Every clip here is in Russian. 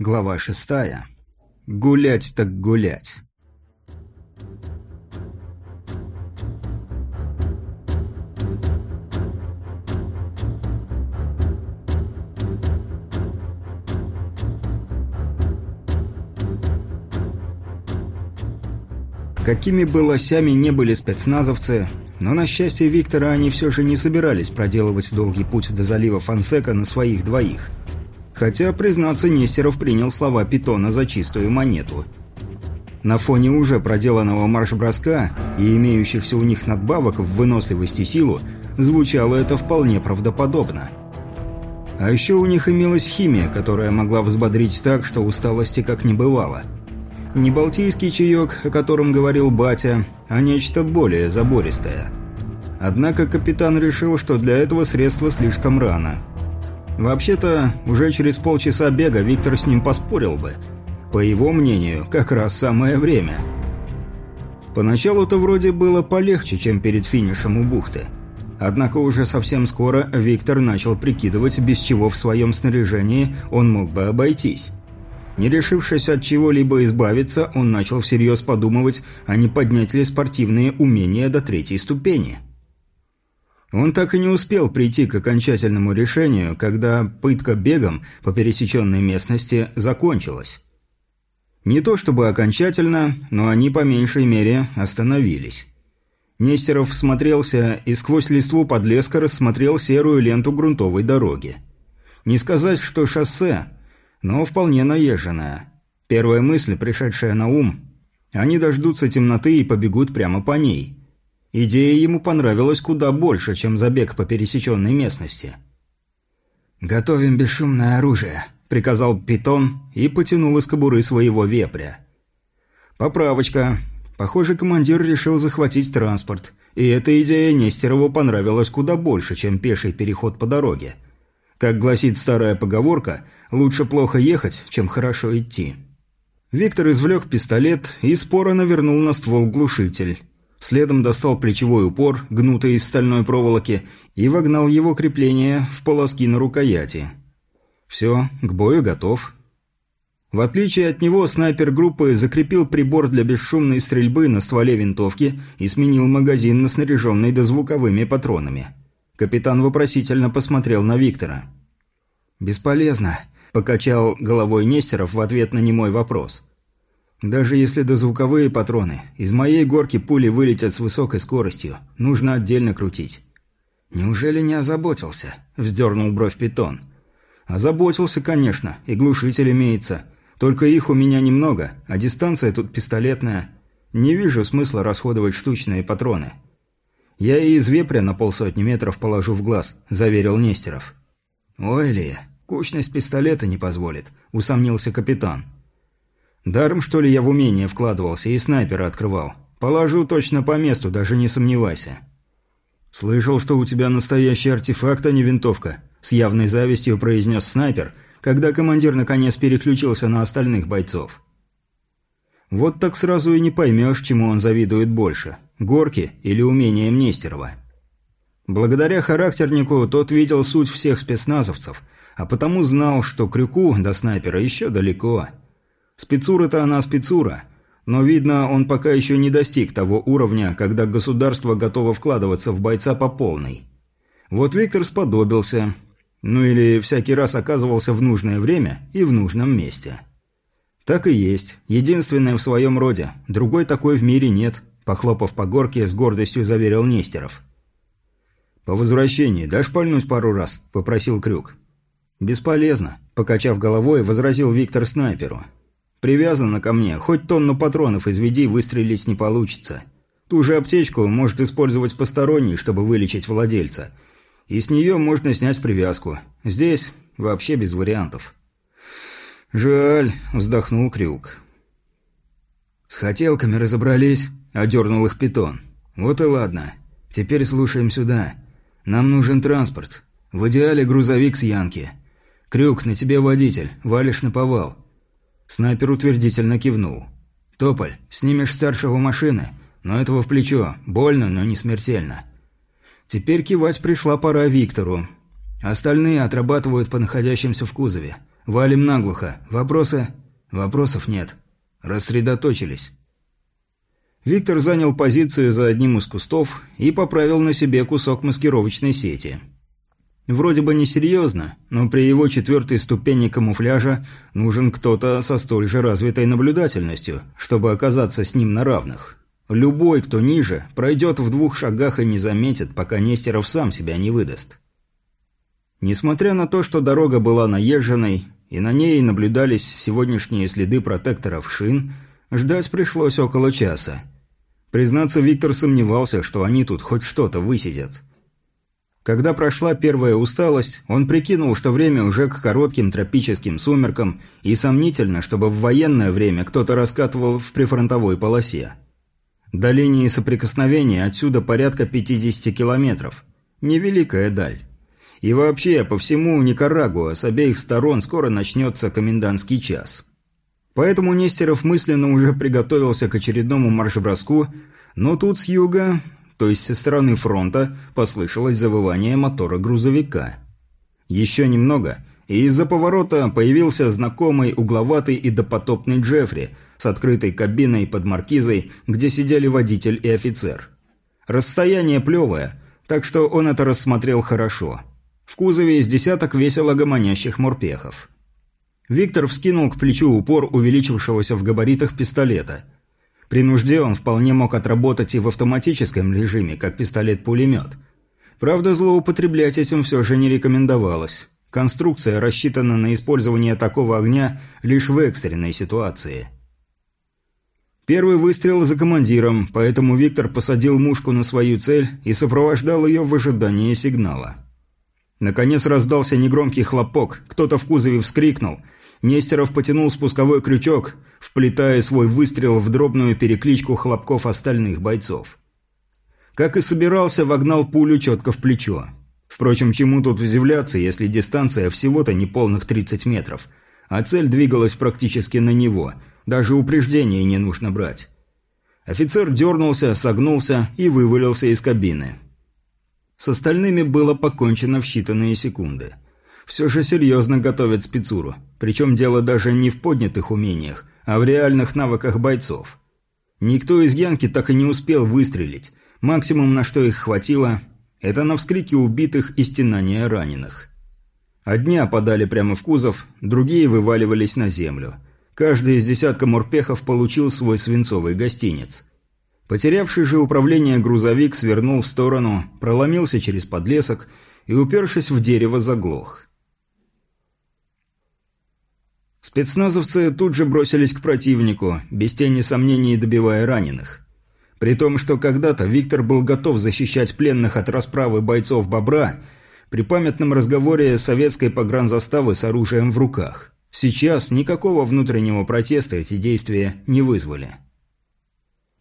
Глава шестая. Гулять так гулять. Какими бы лосями не были спецназовцы, но на счастье Виктора они все же не собирались проделывать долгий путь до залива Фансека на своих двоих – Хотя, признаться, Нестеров принял слова Питона за чистую монету. На фоне уже проделанного марш-броска и имеющихся у них надбавок в выносливость и силу, звучало это вполне правдоподобно. А еще у них имелась химия, которая могла взбодрить так, что усталости как не бывало. Не балтийский чаек, о котором говорил батя, а нечто более забористое. Однако капитан решил, что для этого средства слишком рано – Вообще-то, уже через полчаса бега Виктор с ним поспорил бы. По его мнению, как раз самое время. Поначалу-то вроде было полегче, чем перед финишем у бухты. Однако уже совсем скоро Виктор начал прикидывать, без чего в своем снаряжении он мог бы обойтись. Не решившись от чего-либо избавиться, он начал всерьез подумывать, а не поднять ли спортивные умения до третьей ступени. Он так и не успел прийти к окончательному решению, когда пытка бегом по пересеченной местности закончилась. Не то чтобы окончательно, но они по меньшей мере остановились. Нестеров всмотрелся и сквозь листву подлеска рассмотрел серую ленту грунтовой дороги. Не сказать, что шоссе, но вполне наезженное. Первая мысль, пришедшая на ум – они дождутся темноты и побегут прямо по ней – Идея ему понравилась куда больше, чем забег по пересеченной местности. «Готовим бесшумное оружие», — приказал Питон и потянул из кобуры своего вепря. «Поправочка. Похоже, командир решил захватить транспорт, и эта идея Нестерову понравилась куда больше, чем пеший переход по дороге. Как гласит старая поговорка, лучше плохо ехать, чем хорошо идти». Виктор извлек пистолет и споро навернул на ствол глушитель. Следом достал плечевой упор, гнутый из стальной проволоки, и вогнал его крепление в полоски на рукояти. Все, к бою готов. В отличие от него, снайпер группы закрепил прибор для бесшумной стрельбы на стволе винтовки и сменил магазин на снаряженный дозвуковыми патронами. Капитан вопросительно посмотрел на Виктора. «Бесполезно», – покачал головой Нестеров в ответ на немой вопрос – даже если дозвуковые патроны, из моей горки пули вылетят с высокой скоростью, нужно отдельно крутить. Неужели не озаботился? Вздернул бровь питон. Озаботился, конечно, и глушитель имеется. Только их у меня немного, а дистанция тут пистолетная. Не вижу смысла расходовать штучные патроны. Я и из вепря на полсотни метров положу в глаз, заверил Нестеров. Ой ли, кучность пистолета не позволит, усомнился капитан. Даром, что ли, я в умение вкладывался и снайпера открывал. Положу точно по месту, даже не сомневайся. Слышал, что у тебя настоящий артефакт, а не винтовка, с явной завистью произнес снайпер, когда командир наконец переключился на остальных бойцов. Вот так сразу и не поймешь, чему он завидует больше – горки или умением Нестерова. Благодаря характернику тот видел суть всех спецназовцев, а потому знал, что крюку до снайпера еще далеко – Спецура-то она спецура, но, видно, он пока еще не достиг того уровня, когда государство готово вкладываться в бойца по полной. Вот Виктор сподобился, ну или всякий раз оказывался в нужное время и в нужном месте. Так и есть, единственное в своем роде, другой такой в мире нет, похлопав по горке, с гордостью заверил Нестеров. «По возвращении дашь пальнуть пару раз?» – попросил Крюк. «Бесполезно», – покачав головой, возразил Виктор снайперу. Привязана ко мне, хоть тонну патронов изведи, выстрелить не получится. Ту же аптечку может использовать посторонний, чтобы вылечить владельца. И с нее можно снять привязку. Здесь вообще без вариантов. «Жаль», – вздохнул Крюк. «С хотелками разобрались», – одернул их питон. «Вот и ладно. Теперь слушаем сюда. Нам нужен транспорт. В идеале грузовик с Янки. Крюк, на тебе водитель. Валишь на повал. Снайпер утвердительно кивнул. «Тополь, снимешь старшего машины, но этого в плечо. Больно, но не смертельно». Теперь кивать пришла пора Виктору. Остальные отрабатывают по находящимся в кузове. Валим наглухо. Вопросы? Вопросов нет. Рассредоточились. Виктор занял позицию за одним из кустов и поправил на себе кусок маскировочной сети. Вроде бы несерьезно, но при его четвертой ступени камуфляжа нужен кто-то со столь же развитой наблюдательностью, чтобы оказаться с ним на равных. Любой, кто ниже, пройдет в двух шагах и не заметит, пока Нестеров сам себя не выдаст. Несмотря на то, что дорога была наезженной, и на ней наблюдались сегодняшние следы протекторов шин, ждать пришлось около часа. Признаться, Виктор сомневался, что они тут хоть что-то высидят. Когда прошла первая усталость, он прикинул, что время уже к коротким тропическим сумеркам, и сомнительно, чтобы в военное время кто-то раскатывал в прифронтовой полосе. До линии соприкосновения отсюда порядка 50 километров. Невеликая даль. И вообще, по всему Никарагуа с обеих сторон скоро начнется комендантский час. Поэтому Нестеров мысленно уже приготовился к очередному марш-броску, но тут с юга то есть со стороны фронта, послышалось завывание мотора грузовика. Еще немного, и из-за поворота появился знакомый угловатый и допотопный Джеффри с открытой кабиной под маркизой, где сидели водитель и офицер. Расстояние плевое, так что он это рассмотрел хорошо. В кузове из десяток весело гомонящих морпехов. Виктор вскинул к плечу упор увеличившегося в габаритах пистолета – при нужде он вполне мог отработать и в автоматическом режиме, как пистолет-пулемет. Правда, злоупотреблять этим все же не рекомендовалось. Конструкция рассчитана на использование такого огня лишь в экстренной ситуации. Первый выстрел за командиром, поэтому Виктор посадил мушку на свою цель и сопровождал ее в ожидании сигнала. Наконец раздался негромкий хлопок, кто-то в кузове вскрикнул – Нестеров потянул спусковой крючок, вплетая свой выстрел в дробную перекличку хлопков остальных бойцов. Как и собирался, вогнал пулю четко в плечо. Впрочем, чему тут удивляться, если дистанция всего-то неполных 30 метров, а цель двигалась практически на него, даже упреждения не нужно брать. Офицер дернулся, согнулся и вывалился из кабины. С остальными было покончено в считанные секунды все же серьезно готовят спецуру. Причем дело даже не в поднятых умениях, а в реальных навыках бойцов. Никто из Янки так и не успел выстрелить. Максимум, на что их хватило, это на вскрики убитых и стенания раненых. Одни опадали прямо в кузов, другие вываливались на землю. Каждый из десятка морпехов получил свой свинцовый гостинец. Потерявший же управление грузовик свернул в сторону, проломился через подлесок и, упершись в дерево, заглох. Спецназовцы тут же бросились к противнику, без тени сомнений добивая раненых. При том, что когда-то Виктор был готов защищать пленных от расправы бойцов «Бобра», при памятном разговоре советской погранзаставы с оружием в руках. Сейчас никакого внутреннего протеста эти действия не вызвали.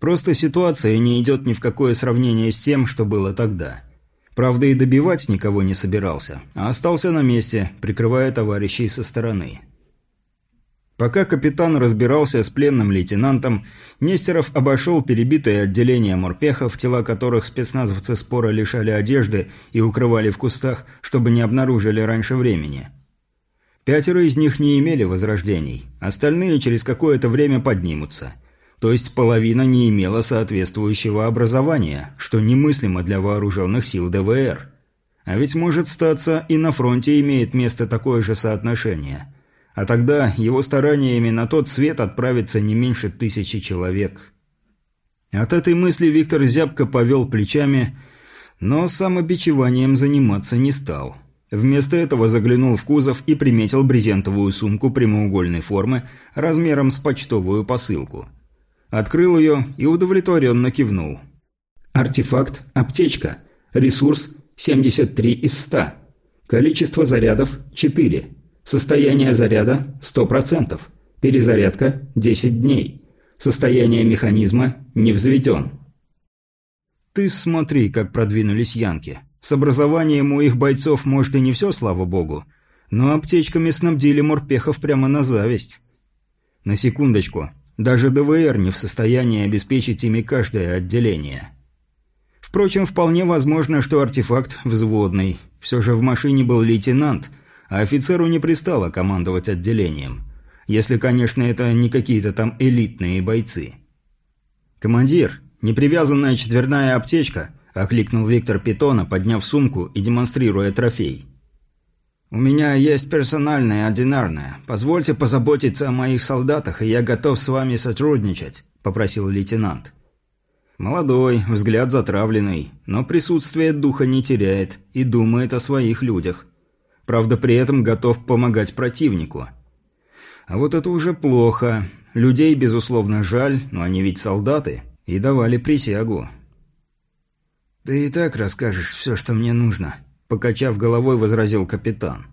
Просто ситуация не идет ни в какое сравнение с тем, что было тогда. Правда, и добивать никого не собирался, а остался на месте, прикрывая товарищей со стороны. Пока капитан разбирался с пленным лейтенантом, Нестеров обошел перебитое отделение морпехов, тела которых спецназовцы спора лишали одежды и укрывали в кустах, чтобы не обнаружили раньше времени. Пятеро из них не имели возрождений, остальные через какое-то время поднимутся. То есть половина не имела соответствующего образования, что немыслимо для вооруженных сил ДВР. А ведь может статься и на фронте имеет место такое же соотношение – а тогда его стараниями на тот свет отправится не меньше тысячи человек. От этой мысли Виктор зябко повел плечами, но самобичеванием заниматься не стал. Вместо этого заглянул в кузов и приметил брезентовую сумку прямоугольной формы размером с почтовую посылку. Открыл ее и удовлетворенно кивнул. Артефакт «Аптечка». Ресурс 73 из 100. Количество зарядов – 4. Состояние заряда – 100%. Перезарядка – 10 дней. Состояние механизма не взведен. Ты смотри, как продвинулись янки. С образованием у их бойцов, может, и не все, слава богу, но аптечками снабдили морпехов прямо на зависть. На секундочку, даже ДВР не в состоянии обеспечить ими каждое отделение. Впрочем, вполне возможно, что артефакт взводный. Все же в машине был лейтенант – а офицеру не пристало командовать отделением. Если, конечно, это не какие-то там элитные бойцы. «Командир, непривязанная четверная аптечка», – окликнул Виктор Питона, подняв сумку и демонстрируя трофей. «У меня есть персональная, одинарная. Позвольте позаботиться о моих солдатах, и я готов с вами сотрудничать», – попросил лейтенант. Молодой, взгляд затравленный, но присутствие духа не теряет и думает о своих людях. Правда, при этом готов помогать противнику. А вот это уже плохо. Людей, безусловно, жаль, но они ведь солдаты и давали присягу. «Ты и так расскажешь все, что мне нужно», – покачав головой, возразил капитан.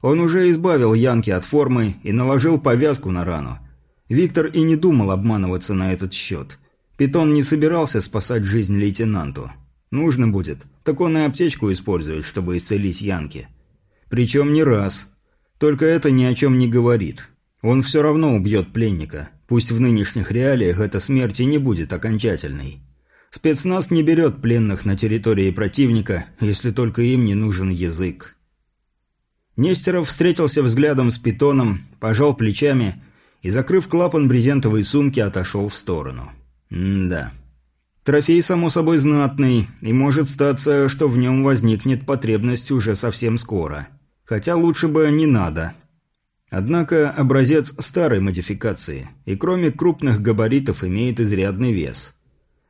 Он уже избавил Янки от формы и наложил повязку на рану. Виктор и не думал обманываться на этот счет – Питон не собирался спасать жизнь лейтенанту. Нужно будет, так он и аптечку использует, чтобы исцелить Янки. Причем не раз. Только это ни о чем не говорит. Он все равно убьет пленника. Пусть в нынешних реалиях эта смерть и не будет окончательной. Спецназ не берет пленных на территории противника, если только им не нужен язык. Нестеров встретился взглядом с питоном, пожал плечами и, закрыв клапан брезентовой сумки, отошел в сторону. М-да. Трофей, само собой, знатный, и может статься, что в нем возникнет потребность уже совсем скоро. Хотя лучше бы не надо. Однако образец старой модификации, и кроме крупных габаритов имеет изрядный вес.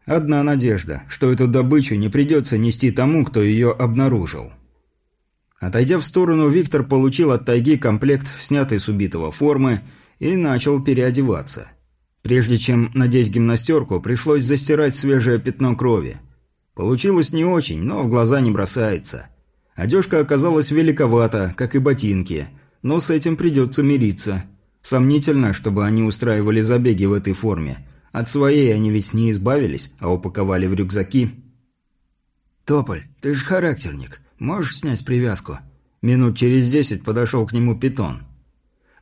Одна надежда, что эту добычу не придется нести тому, кто ее обнаружил. Отойдя в сторону, Виктор получил от тайги комплект, снятый с убитого формы, и начал переодеваться – Прежде чем надеть гимнастерку, пришлось застирать свежее пятно крови. Получилось не очень, но в глаза не бросается. Одежка оказалась великовата, как и ботинки, но с этим придется мириться. Сомнительно, чтобы они устраивали забеги в этой форме. От своей они ведь не избавились, а упаковали в рюкзаки. «Тополь, ты же характерник. Можешь снять привязку?» Минут через десять подошел к нему питон.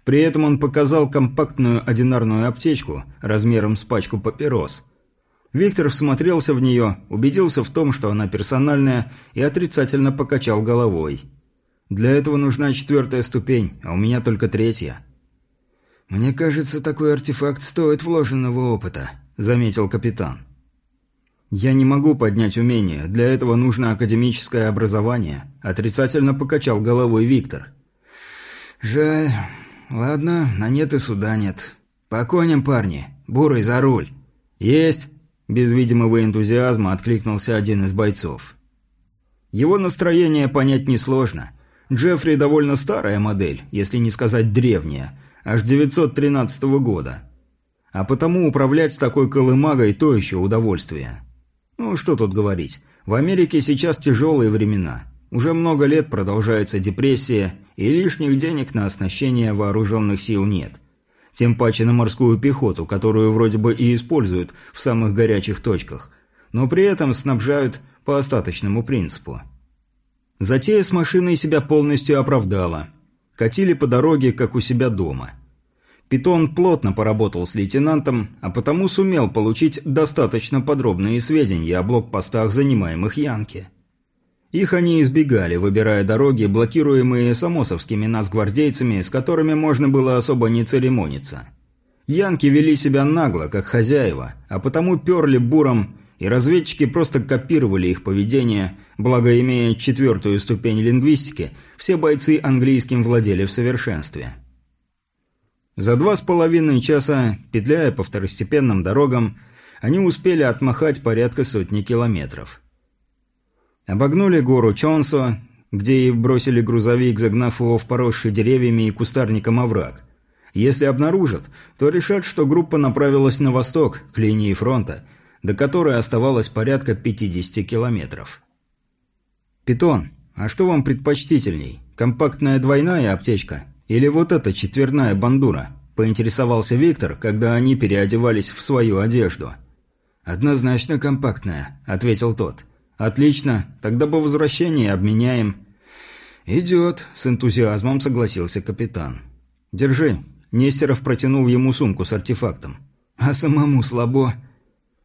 При этом он показал компактную одинарную аптечку размером с пачку папирос. Виктор всмотрелся в нее, убедился в том, что она персональная, и отрицательно покачал головой. «Для этого нужна четвертая ступень, а у меня только третья». «Мне кажется, такой артефакт стоит вложенного опыта», – заметил капитан. «Я не могу поднять умение, для этого нужно академическое образование», – отрицательно покачал головой Виктор. «Жаль, ладно, на нет и суда нет. По коням, парни. Бурый за руль. Есть!» Без видимого энтузиазма откликнулся один из бойцов. Его настроение понять несложно. Джеффри довольно старая модель, если не сказать древняя, аж 913 года. А потому управлять такой колымагой – то еще удовольствие. Ну, что тут говорить. В Америке сейчас тяжелые времена. Уже много лет продолжается депрессия, и лишних денег на оснащение вооруженных сил нет. Тем паче на морскую пехоту, которую вроде бы и используют в самых горячих точках, но при этом снабжают по остаточному принципу. Затея с машиной себя полностью оправдала. Катили по дороге, как у себя дома. Питон плотно поработал с лейтенантом, а потому сумел получить достаточно подробные сведения о блокпостах, занимаемых Янки. Их они избегали, выбирая дороги, блокируемые самосовскими нацгвардейцами, с которыми можно было особо не церемониться. Янки вели себя нагло, как хозяева, а потому перли буром, и разведчики просто копировали их поведение, благо имея четвертую ступень лингвистики, все бойцы английским владели в совершенстве. За два с половиной часа, петляя по второстепенным дорогам, они успели отмахать порядка сотни километров. Обогнули гору Чонсо, где и бросили грузовик, загнав его в поросший деревьями и кустарником овраг. Если обнаружат, то решат, что группа направилась на восток, к линии фронта, до которой оставалось порядка 50 километров. «Питон, а что вам предпочтительней? Компактная двойная аптечка? Или вот эта четверная бандура?» – поинтересовался Виктор, когда они переодевались в свою одежду. «Однозначно компактная», – ответил тот. «Отлично. Тогда по возвращении обменяем». «Идет», – с энтузиазмом согласился капитан. «Держи». Нестеров протянул ему сумку с артефактом. «А самому слабо».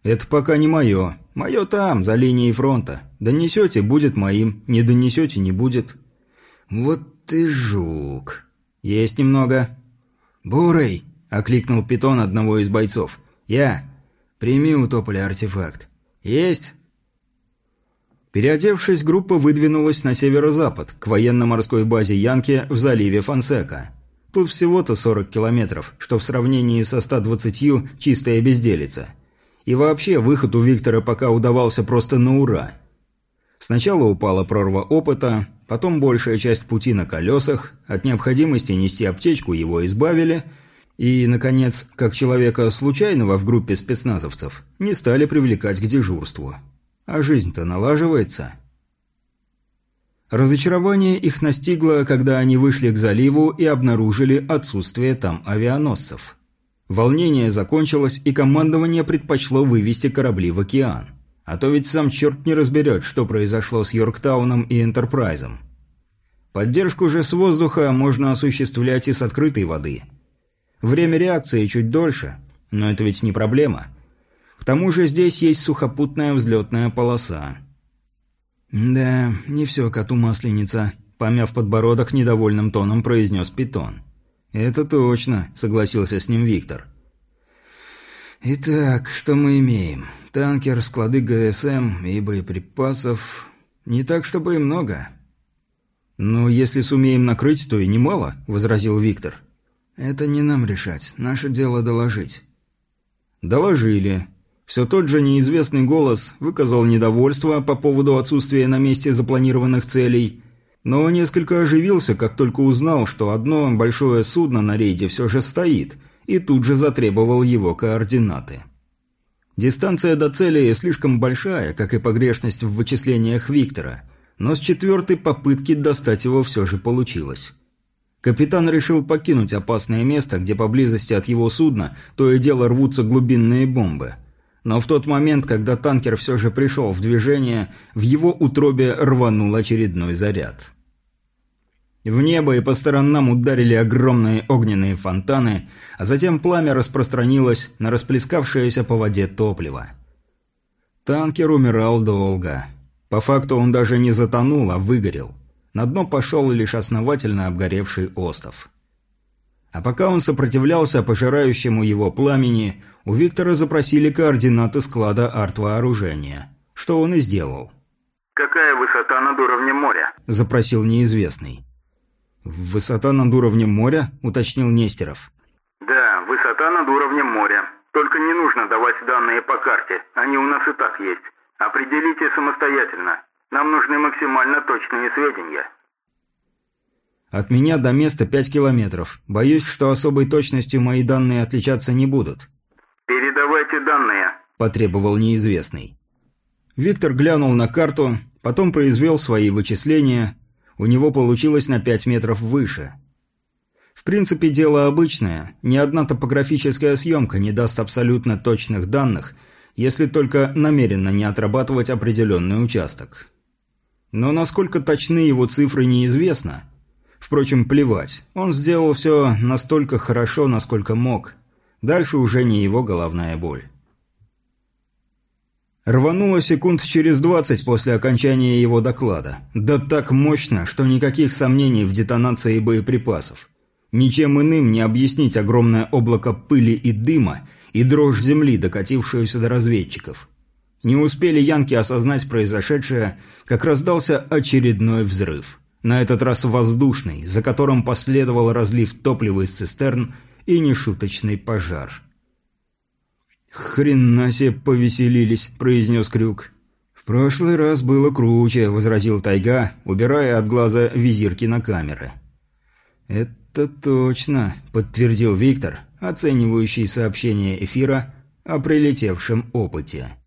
«Это пока не мое. Мое там, за линией фронта. Донесете – будет моим. Не донесете – не будет». «Вот ты жук!» «Есть немного». «Бурый!» – окликнул питон одного из бойцов. «Я. Прими у тополя артефакт». «Есть!» Переодевшись, группа выдвинулась на северо-запад, к военно-морской базе Янки в заливе Фонсека. Тут всего-то 40 километров, что в сравнении со 120 чистая безделица. И вообще, выход у Виктора пока удавался просто на ура. Сначала упала прорва опыта, потом большая часть пути на колесах, от необходимости нести аптечку его избавили, и, наконец, как человека случайного в группе спецназовцев, не стали привлекать к дежурству. А жизнь-то налаживается. Разочарование их настигло, когда они вышли к заливу и обнаружили отсутствие там авианосцев. Волнение закончилось, и командование предпочло вывести корабли в океан. А то ведь сам черт не разберет, что произошло с Йорктауном и Энтерпрайзом. Поддержку же с воздуха можно осуществлять и с открытой воды. Время реакции чуть дольше, но это ведь не проблема – к тому же здесь есть сухопутная взлетная полоса. «Да, не все коту масленица», – помяв подбородок, недовольным тоном произнес Питон. «Это точно», – согласился с ним Виктор. «Итак, что мы имеем? Танкер, склады ГСМ и боеприпасов. Не так, чтобы и много». «Но если сумеем накрыть, то и немало», – возразил Виктор. «Это не нам решать. Наше дело доложить». «Доложили. Все тот же неизвестный голос выказал недовольство по поводу отсутствия на месте запланированных целей, но несколько оживился, как только узнал, что одно большое судно на рейде все же стоит, и тут же затребовал его координаты. Дистанция до цели слишком большая, как и погрешность в вычислениях Виктора, но с четвертой попытки достать его все же получилось. Капитан решил покинуть опасное место, где поблизости от его судна то и дело рвутся глубинные бомбы – но в тот момент, когда танкер все же пришел в движение, в его утробе рванул очередной заряд. В небо и по сторонам ударили огромные огненные фонтаны, а затем пламя распространилось на расплескавшееся по воде топливо. Танкер умирал долго. По факту он даже не затонул, а выгорел. На дно пошел лишь основательно обгоревший остов. А пока он сопротивлялся пожирающему его пламени, у Виктора запросили координаты склада арт-вооружения. Что он и сделал. «Какая высота над уровнем моря?» – запросил неизвестный. «Высота над уровнем моря?» – уточнил Нестеров. «Да, высота над уровнем моря. Только не нужно давать данные по карте, они у нас и так есть. Определите самостоятельно. Нам нужны максимально точные сведения». От меня до места пять километров. Боюсь, что особой точностью мои данные отличаться не будут. «Передавайте данные», – потребовал неизвестный. Виктор глянул на карту, потом произвел свои вычисления. У него получилось на пять метров выше. В принципе, дело обычное. Ни одна топографическая съемка не даст абсолютно точных данных, если только намеренно не отрабатывать определенный участок. Но насколько точны его цифры неизвестно – Впрочем, плевать. Он сделал все настолько хорошо, насколько мог. Дальше уже не его головная боль. Рвануло секунд через двадцать после окончания его доклада. Да так мощно, что никаких сомнений в детонации боеприпасов. Ничем иным не объяснить огромное облако пыли и дыма и дрожь земли, докатившуюся до разведчиков. Не успели янки осознать произошедшее, как раздался очередной взрыв. На этот раз воздушный, за которым последовал разлив топлива из цистерн и нешуточный пожар. «Хрена себе повеселились», – произнес Крюк. «В прошлый раз было круче», – возразил Тайга, убирая от глаза визирки на камеры. «Это точно», – подтвердил Виктор, оценивающий сообщение эфира о прилетевшем опыте.